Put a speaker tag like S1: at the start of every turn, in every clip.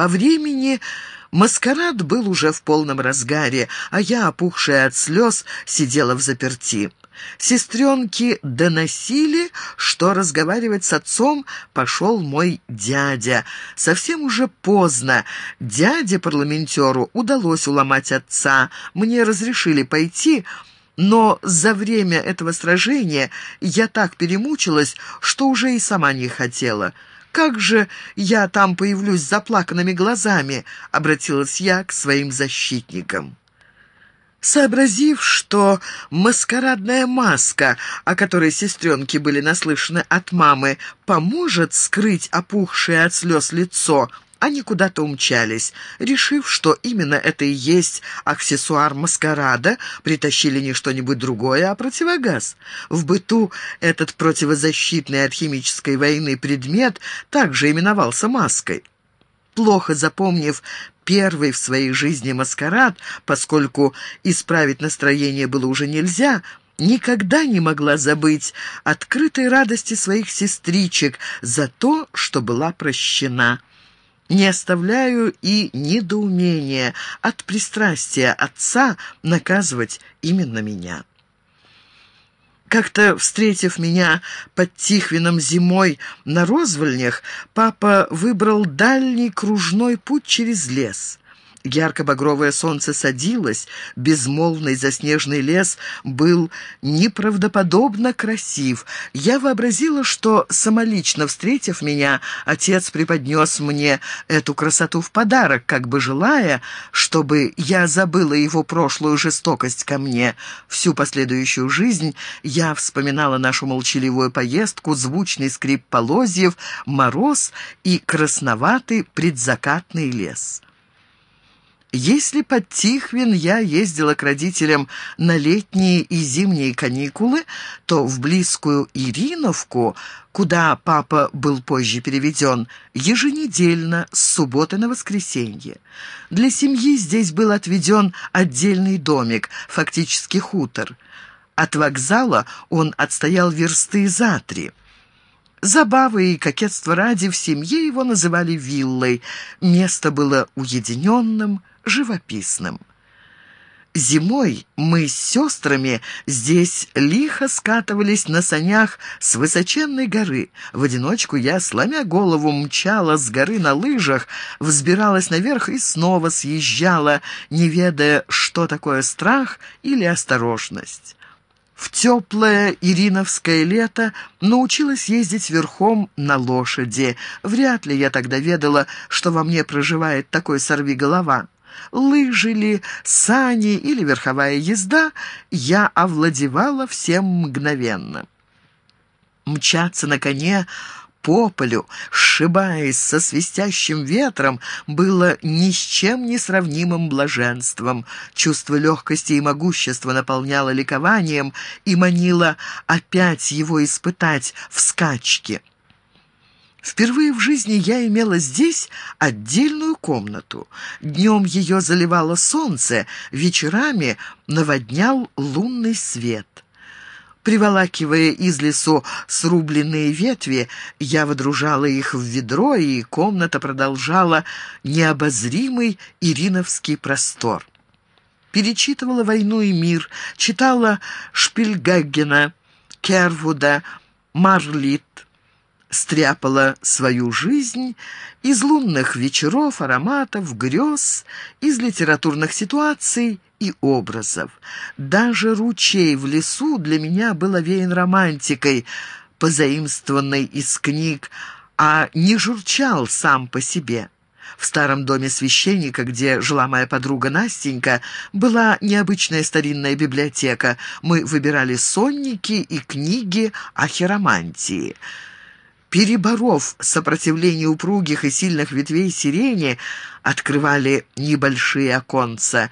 S1: По времени маскарад был уже в полном разгаре, а я, опухшая от слез, сидела в заперти. Сестренки доносили, что разговаривать с отцом пошел мой дядя. Совсем уже поздно. Дяде-парламентеру удалось уломать отца. Мне разрешили пойти, но за время этого сражения я так перемучилась, что уже и сама не хотела. «Как же я там появлюсь с заплаканными глазами?» — обратилась я к своим защитникам. Сообразив, что маскарадная маска, о которой сестренки были наслышаны от мамы, поможет скрыть опухшее от слез лицо, они куда-то умчались. Решив, что именно это и есть аксессуар маскарада, притащили не что-нибудь другое, а противогаз. В быту этот противозащитный от химической войны предмет также именовался маской. Плохо запомнив первый в своей жизни маскарад, поскольку исправить настроение было уже нельзя, никогда не могла забыть открытой радости своих сестричек за то, что была прощена. Не оставляю и недоумения от пристрастия отца наказывать именно меня. Как-то, встретив меня под Тихвином зимой на розвольнях, папа выбрал дальний кружной путь через лес. Ярко-багровое солнце садилось, безмолвный заснеженный лес был неправдоподобно красив. Я вообразила, что, самолично встретив меня, отец преподнес мне эту красоту в подарок, как бы желая, чтобы я забыла его прошлую жестокость ко мне. Всю последующую жизнь я вспоминала нашу молчаливую поездку, звучный скрип полозьев, мороз и красноватый предзакатный лес. Если под Тихвин я ездила к родителям на летние и зимние каникулы, то в близкую Ириновку, куда папа был позже переведен, еженедельно с субботы на воскресенье. Для семьи здесь был отведен отдельный домик, фактически хутор. От вокзала он отстоял версты за три. Забавы и кокетство ради в семье его называли виллой. Место было уединенным, живописным. Зимой мы с сестрами здесь лихо скатывались на санях с высоченной горы. В одиночку я, сломя голову, мчала с горы на лыжах, взбиралась наверх и снова съезжала, не ведая, что такое страх или осторожность. В теплое ириновское лето научилась ездить верхом на лошади. Вряд ли я тогда ведала, что во мне проживает такой сорвиголова лыжи ли, сани или верховая езда, я овладевала всем мгновенно. Мчаться на коне по полю, сшибаясь со свистящим ветром, было ни с чем не сравнимым блаженством. Чувство легкости и могущества наполняло ликованием и манило опять его испытать в скачке. Впервые в жизни я имела здесь отдельную комнату. Днем ее заливало солнце, вечерами наводнял лунный свет. Приволакивая из лесу срубленные ветви, я водружала их в ведро, и комната продолжала необозримый ириновский простор. Перечитывала «Войну и мир», читала Шпильгаггена, Кервуда, Марлит, стряпала свою жизнь из лунных вечеров, ароматов, грез, из литературных ситуаций и образов. Даже ручей в лесу для меня был овеян романтикой, позаимствованной из книг, а не журчал сам по себе. В старом доме священника, где жила моя подруга Настенька, была необычная старинная библиотека. Мы выбирали сонники и книги о хиромантии. Переборов сопротивление упругих и сильных ветвей сирени, открывали небольшие оконца.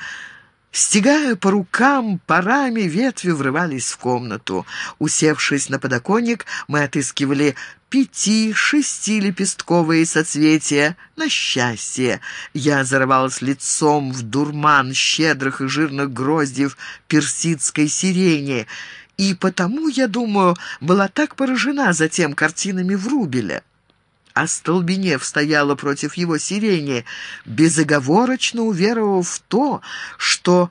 S1: Стегая по рукам, парами ветви врывались в комнату. Усевшись на подоконник, мы отыскивали пяти-шести лепестковые соцветия на счастье. Я зарывалась лицом в дурман щедрых и жирных гроздьев персидской сирени — и потому, я думаю, была так поражена затем картинами Врубеля. остолбенев, стояла против его сирени, безоговорочно уверовав в то, что